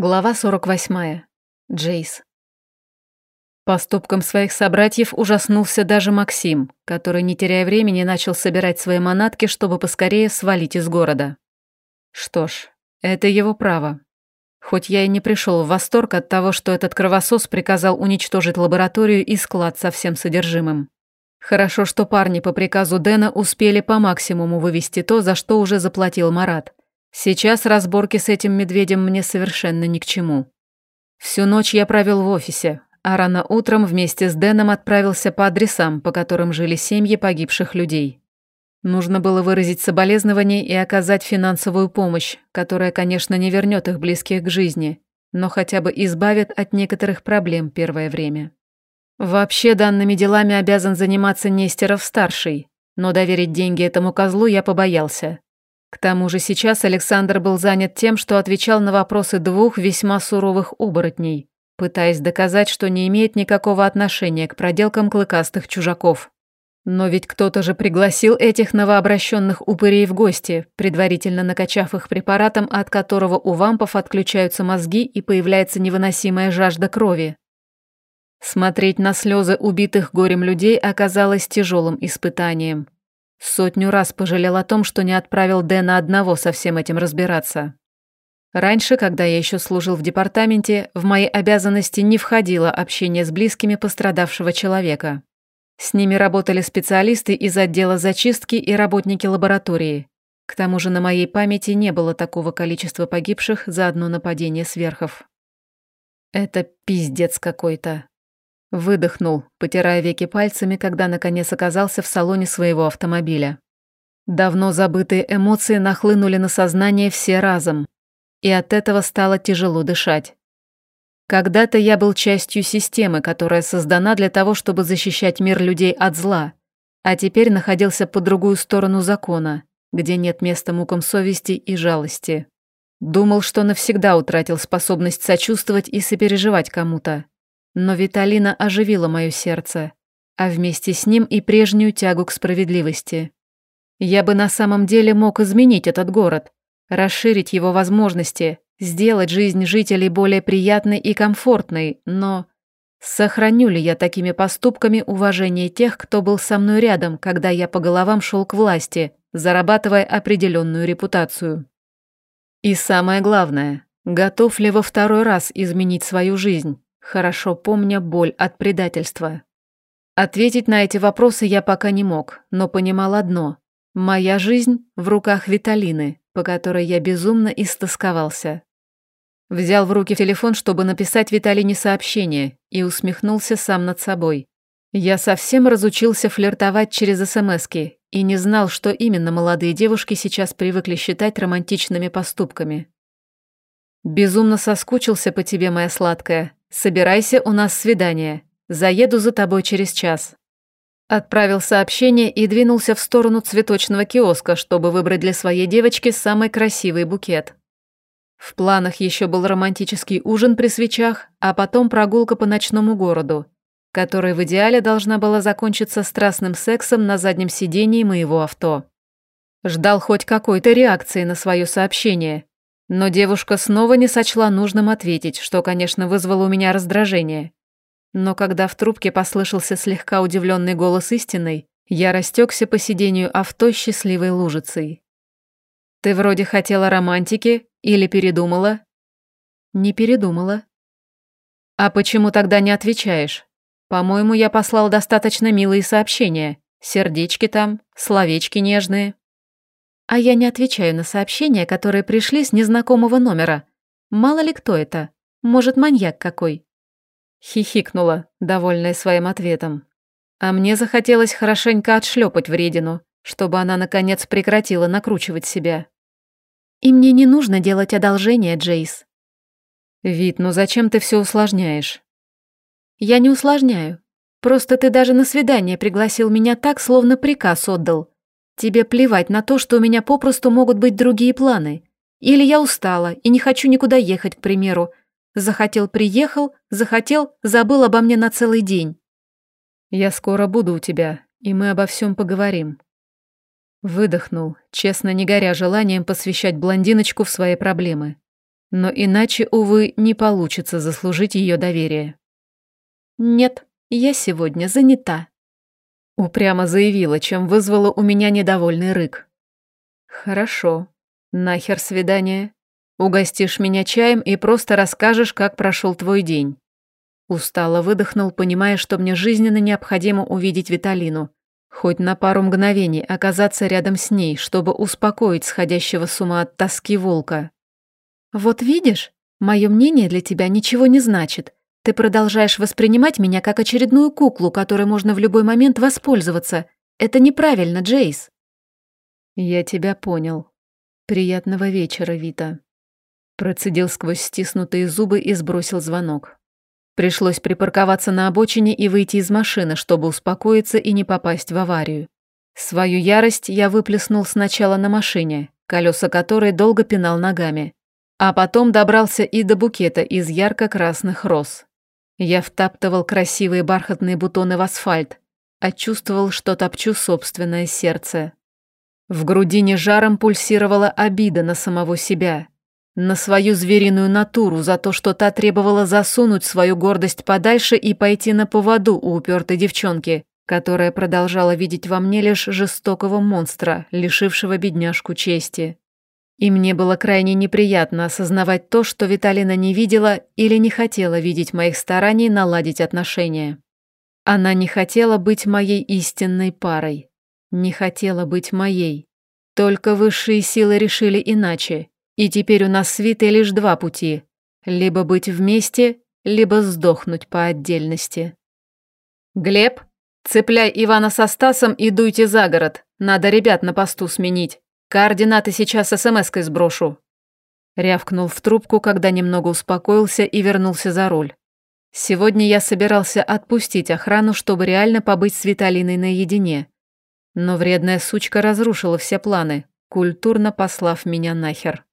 Глава 48. Джейс. Поступком своих собратьев ужаснулся даже Максим, который, не теряя времени, начал собирать свои манатки, чтобы поскорее свалить из города. Что ж, это его право. Хоть я и не пришел в восторг от того, что этот кровосос приказал уничтожить лабораторию и склад со всем содержимым. Хорошо, что парни по приказу Дэна успели по максимуму вывести то, за что уже заплатил Марат. Сейчас разборки с этим медведем мне совершенно ни к чему. Всю ночь я провел в офисе, а рано утром вместе с Дэном отправился по адресам, по которым жили семьи погибших людей. Нужно было выразить соболезнование и оказать финансовую помощь, которая, конечно, не вернет их близких к жизни, но хотя бы избавит от некоторых проблем первое время. Вообще данными делами обязан заниматься Нестеров-старший, но доверить деньги этому козлу я побоялся. К тому же сейчас Александр был занят тем, что отвечал на вопросы двух весьма суровых оборотней, пытаясь доказать, что не имеет никакого отношения к проделкам клыкастых чужаков. Но ведь кто-то же пригласил этих новообращенных упырей в гости, предварительно накачав их препаратом, от которого у вампов отключаются мозги и появляется невыносимая жажда крови. Смотреть на слезы убитых горем людей оказалось тяжелым испытанием. Сотню раз пожалел о том, что не отправил Дэна одного со всем этим разбираться. Раньше, когда я еще служил в департаменте, в мои обязанности не входило общение с близкими пострадавшего человека. С ними работали специалисты из отдела зачистки и работники лаборатории. К тому же на моей памяти не было такого количества погибших за одно нападение сверхов. Это пиздец какой-то. Выдохнул, потирая веки пальцами, когда наконец оказался в салоне своего автомобиля. Давно забытые эмоции нахлынули на сознание все разом, и от этого стало тяжело дышать. Когда-то я был частью системы, которая создана для того, чтобы защищать мир людей от зла, а теперь находился по другую сторону закона, где нет места мукам совести и жалости. Думал, что навсегда утратил способность сочувствовать и сопереживать кому-то. Но Виталина оживила мое сердце, а вместе с ним и прежнюю тягу к справедливости. Я бы на самом деле мог изменить этот город, расширить его возможности, сделать жизнь жителей более приятной и комфортной, но... Сохраню ли я такими поступками уважение тех, кто был со мной рядом, когда я по головам шел к власти, зарабатывая определенную репутацию? И самое главное, готов ли во второй раз изменить свою жизнь? Хорошо помня боль от предательства. Ответить на эти вопросы я пока не мог, но понимал одно. Моя жизнь в руках Виталины, по которой я безумно истосковался. Взял в руки телефон, чтобы написать Виталине сообщение, и усмехнулся сам над собой. Я совсем разучился флиртовать через СМСки и не знал, что именно молодые девушки сейчас привыкли считать романтичными поступками. «Безумно соскучился по тебе, моя сладкая», «Собирайся, у нас свидание. Заеду за тобой через час». Отправил сообщение и двинулся в сторону цветочного киоска, чтобы выбрать для своей девочки самый красивый букет. В планах еще был романтический ужин при свечах, а потом прогулка по ночному городу, которая в идеале должна была закончиться страстным сексом на заднем сидении моего авто. Ждал хоть какой-то реакции на свое сообщение, но девушка снова не сочла нужным ответить, что, конечно, вызвало у меня раздражение. Но когда в трубке послышался слегка удивленный голос истинной, я растекся по сидению авто счастливой лужицей. «Ты вроде хотела романтики или передумала?» «Не передумала». «А почему тогда не отвечаешь? По-моему, я послал достаточно милые сообщения. Сердечки там, словечки нежные». А я не отвечаю на сообщения, которые пришли с незнакомого номера. Мало ли кто это. Может, маньяк какой. Хихикнула, довольная своим ответом. А мне захотелось хорошенько отшлепать вредину, чтобы она, наконец, прекратила накручивать себя. И мне не нужно делать одолжение, Джейс. Вид, ну зачем ты все усложняешь? Я не усложняю. Просто ты даже на свидание пригласил меня так, словно приказ отдал. Тебе плевать на то, что у меня попросту могут быть другие планы. Или я устала и не хочу никуда ехать, к примеру. Захотел – приехал, захотел – забыл обо мне на целый день. Я скоро буду у тебя, и мы обо всем поговорим. Выдохнул, честно не горя желанием посвящать блондиночку в свои проблемы. Но иначе, увы, не получится заслужить ее доверие. «Нет, я сегодня занята», — упрямо заявила, чем вызвала у меня недовольный рык. «Хорошо. Нахер свидание. Угостишь меня чаем и просто расскажешь, как прошел твой день». Устало выдохнул, понимая, что мне жизненно необходимо увидеть Виталину. Хоть на пару мгновений оказаться рядом с ней, чтобы успокоить сходящего с ума от тоски волка. «Вот видишь, мое мнение для тебя ничего не значит. Ты продолжаешь воспринимать меня как очередную куклу, которой можно в любой момент воспользоваться. Это неправильно, Джейс». «Я тебя понял. Приятного вечера, Вита». Процедил сквозь стиснутые зубы и сбросил звонок. Пришлось припарковаться на обочине и выйти из машины, чтобы успокоиться и не попасть в аварию. Свою ярость я выплеснул сначала на машине, колеса которой долго пинал ногами, а потом добрался и до букета из ярко-красных роз. Я втаптывал красивые бархатные бутоны в асфальт, а чувствовал, что топчу собственное сердце. В грудине жаром пульсировала обида на самого себя, на свою звериную натуру за то, что та требовала засунуть свою гордость подальше и пойти на поводу у упертой девчонки, которая продолжала видеть во мне лишь жестокого монстра, лишившего бедняжку чести. И мне было крайне неприятно осознавать то, что Виталина не видела или не хотела видеть моих стараний наладить отношения. Она не хотела быть моей истинной парой. Не хотела быть моей. Только высшие силы решили иначе, и теперь у нас с Витой лишь два пути. Либо быть вместе, либо сдохнуть по отдельности. «Глеб, цепляй Ивана со Стасом и дуйте за город. Надо ребят на посту сменить. Координаты сейчас смс-кой сброшу». Рявкнул в трубку, когда немного успокоился и вернулся за руль. Сегодня я собирался отпустить охрану, чтобы реально побыть с Виталиной наедине. Но вредная сучка разрушила все планы, культурно послав меня нахер.